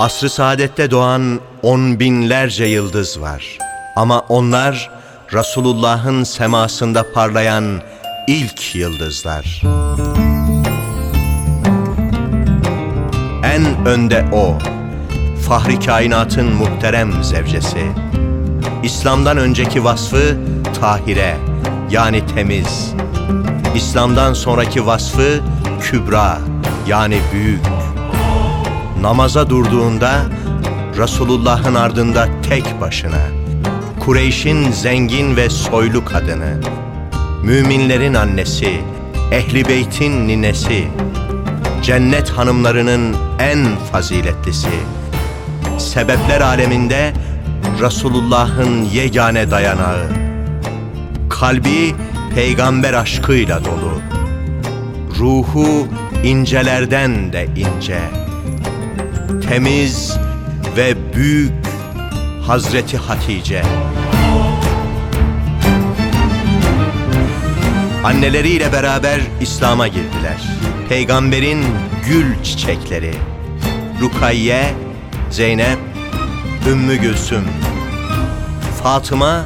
Asr-ı saadette doğan on binlerce yıldız var. Ama onlar Resulullah'ın semasında parlayan ilk yıldızlar. En önde o, Fahri kainatın muhterem zevcesi. İslam'dan önceki vasfı tahire yani temiz. İslam'dan sonraki vasfı kübra yani büyük. Namaza durduğunda Resulullah'ın ardında tek başına. Kureyş'in zengin ve soylu kadını. Müminlerin annesi, ehli beytin ninesi. Cennet hanımlarının en faziletlisi. Sebepler aleminde Resulullah'ın yegane dayanağı. Kalbi peygamber aşkıyla dolu. Ruhu incelerden de ince. Temiz ve büyük Hazreti Hatice. Anneleriyle beraber İslam'a girdiler. Peygamberin gül çiçekleri. Rukayye, Zeynep, Ümmü Gülsüm. Fatıma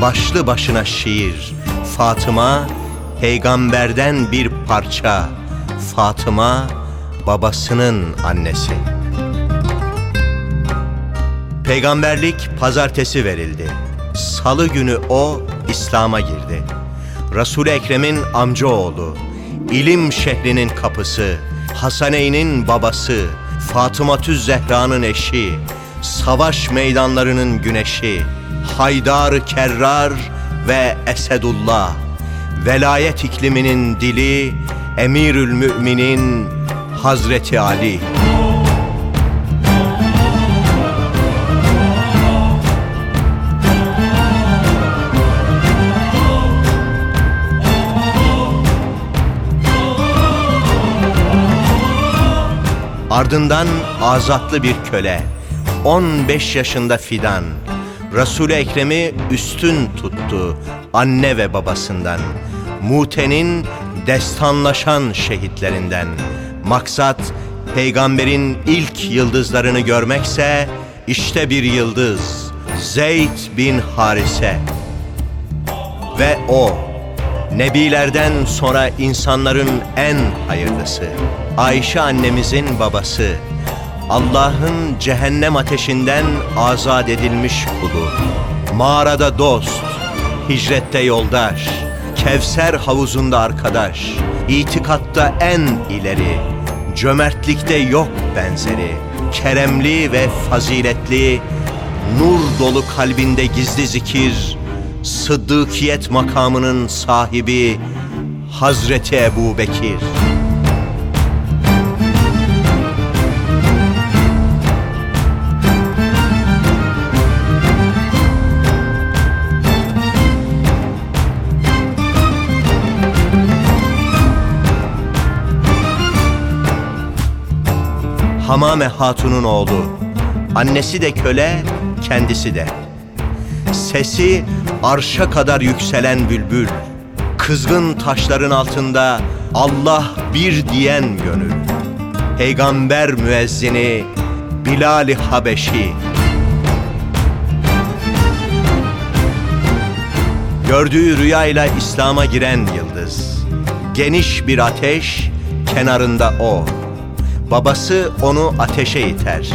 başlı başına şiir. Fatıma peygamberden bir parça. Fatıma babasının annesi. Peygamberlik pazartesi verildi. Salı günü o İslam'a girdi. Resul-i Ekrem'in amcaoğlu, ilim şehrinin kapısı, Hasaneyn'in babası, Fatımatü Zehra'nın eşi, savaş meydanlarının güneşi, Haydar Kerrar ve Esedullah, velayet ikliminin dili, Emirül Müminin Hazreti Ali. Ardından azatlı bir köle, 15 yaşında fidan, Resul-i Ekrem'i üstün tuttu anne ve babasından. Mute'nin destanlaşan şehitlerinden. Maksat peygamberin ilk yıldızlarını görmekse işte bir yıldız Zeyd bin Harise. Ve o Nebilerden sonra insanların en hayırlısı. Ayşe annemizin babası. Allah'ın cehennem ateşinden azat edilmiş kulu. Mağarada dost, hicrette yoldaş, Kevser havuzunda arkadaş, itikatta en ileri, cömertlikte yok benzeri, keremli ve faziletli, nur dolu kalbinde gizli zikir, sıddıkiyet makamının sahibi Hazreti Ebu Bekir. Hamame Hatun'un oğlu. Annesi de köle, kendisi de. Sesi arşa kadar yükselen bülbül. Kızgın taşların altında Allah bir diyen gönül. Peygamber müezzini Bilal-i Habeşi. Gördüğü rüyayla İslam'a giren yıldız. Geniş bir ateş, kenarında o. Babası onu ateşe iter.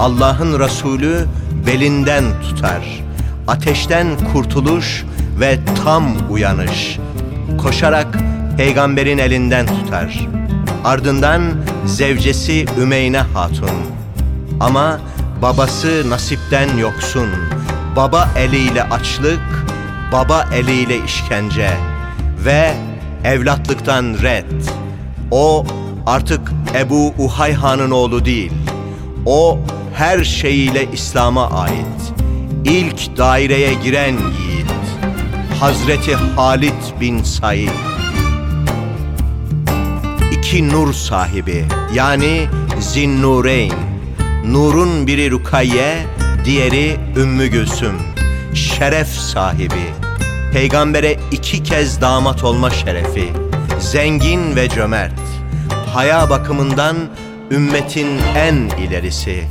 Allah'ın Resulü belinden tutar. Ateşten kurtuluş ve tam uyanış. Koşarak peygamberin elinden tutar. Ardından zevcesi Ümeyne Hatun. Ama babası nasipten yoksun. Baba eliyle açlık, baba eliyle işkence ve evlatlıktan red. O artık Ebu Uhayhan'ın oğlu değil. O her şeyiyle İslam'a ait. İlk daireye giren yiğit. Hazreti Halit bin Said. İki nur sahibi yani Zinnureyn. Nurun biri Rukayye, diğeri Ümmü Gülsüm. Şeref sahibi. Peygambere iki kez damat olma şerefi. Zengin ve cömert haya bakımından ümmetin en ilerisi.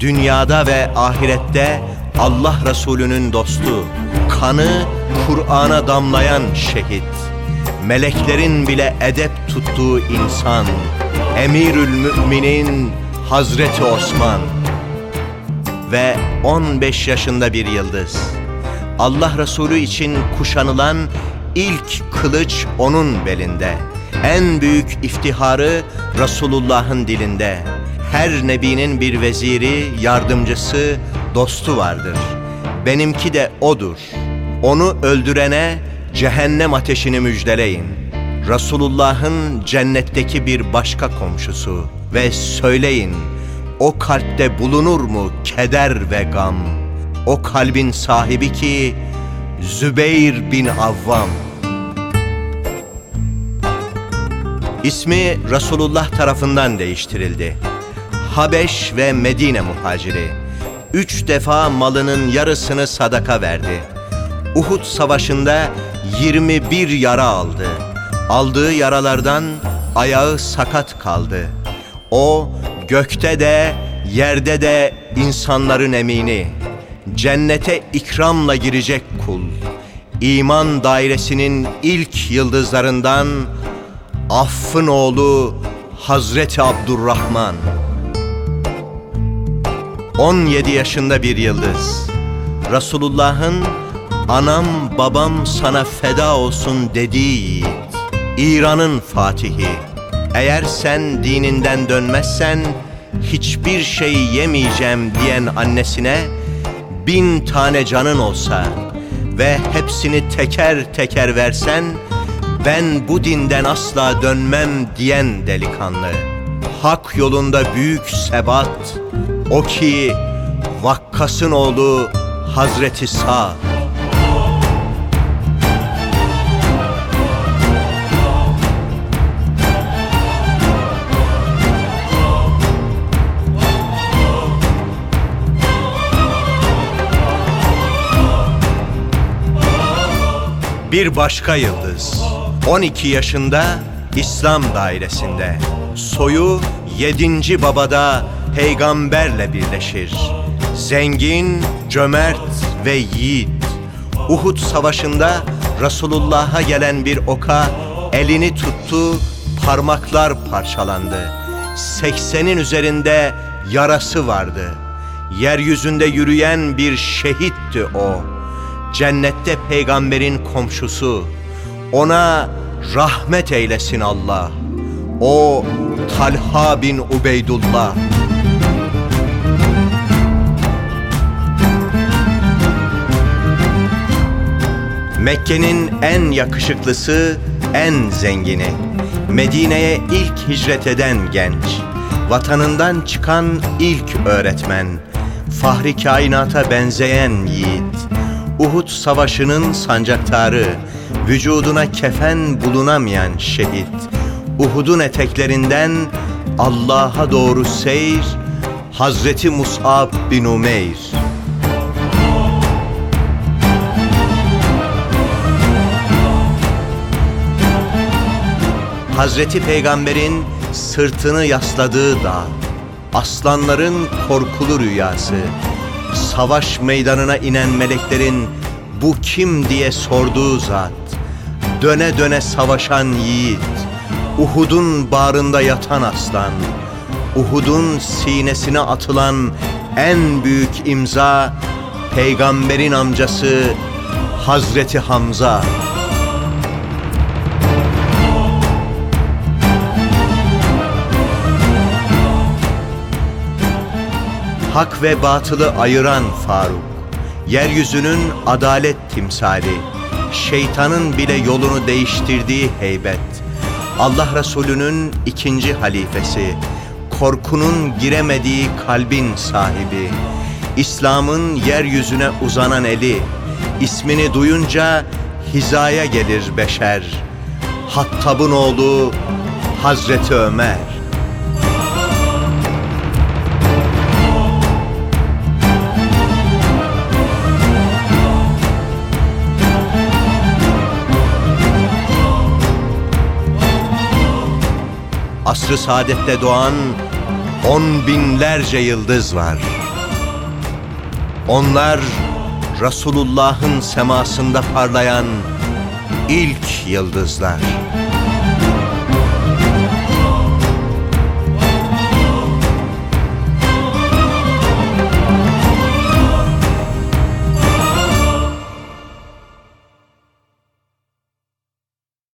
Dünyada ve ahirette Allah Resulü'nün dostu, kanı Kur'an'a damlayan şehit, meleklerin bile edep tuttuğu insan, Emirül Müminin Hazreti Osman ve 15 yaşında bir yıldız. Allah Resulü için kuşanılan ilk kılıç onun belinde. En büyük iftiharı Resulullah'ın dilinde. Her nebinin bir veziri, yardımcısı, dostu vardır. Benimki de odur. Onu öldürene cehennem ateşini müjdeleyin. Resulullah'ın cennetteki bir başka komşusu ve söyleyin o kalpte bulunur mu keder ve gam? O kalbin sahibi ki Zübeyir bin Avvam. İsmi Resulullah tarafından değiştirildi. Habeş ve Medine muhaciri. Üç defa malının yarısını sadaka verdi. Uhud savaşında 21 yara aldı. Aldığı yaralardan ayağı sakat kaldı. O gökte de yerde de insanların emini. Cennete ikramla girecek kul. İman dairesinin ilk yıldızlarından Affın oğlu Hazreti Abdurrahman. 17 yaşında bir yıldız. Resulullah'ın anam babam sana feda olsun dediği yiğit. İran'ın fatihi. Eğer sen dininden dönmezsen hiçbir şey yemeyeceğim diyen annesine bin tane canın olsa ve hepsini teker teker versen ben bu dinden asla dönmem diyen delikanlı. Hak yolunda büyük sebat, o ki Vakkas'ın oğlu Hazreti Sa'd. Bir başka yıldız. 12 yaşında İslam dairesinde. Soyu 7. babada peygamberle birleşir. Zengin, cömert ve yiğit. Uhud savaşında Resulullah'a gelen bir oka elini tuttu, parmaklar parçalandı. 80'in üzerinde yarası vardı. Yeryüzünde yürüyen bir şehitti o. Cennette peygamberin komşusu. Ona rahmet eylesin Allah. O Talha bin Ubeydullah. Mekke'nin en yakışıklısı, en zengini. Medine'ye ilk hicret eden genç. Vatanından çıkan ilk öğretmen. Fahri kainata benzeyen yiğit. Uhud savaşının sancaktarı vücuduna kefen bulunamayan şehit, Uhud'un eteklerinden Allah'a doğru seyir, Hazreti Mus'ab bin Umeyr. Hazreti Peygamber'in sırtını yasladığı dağ, aslanların korkulu rüyası, savaş meydanına inen meleklerin bu kim diye sorduğu zat, döne döne savaşan yiğit, Uhud'un bağrında yatan aslan, Uhud'un sinesine atılan en büyük imza, peygamberin amcası Hazreti Hamza. Hak ve batılı ayıran Faruk, yeryüzünün adalet timsali, şeytanın bile yolunu değiştirdiği heybet, Allah Resulü'nün ikinci halifesi, korkunun giremediği kalbin sahibi, İslam'ın yeryüzüne uzanan eli, ismini duyunca hizaya gelir beşer. Hattab'ın oğlu Hazreti Ömer. asrı saadette doğan on binlerce yıldız var. Onlar Resulullah'ın semasında parlayan ilk yıldızlar.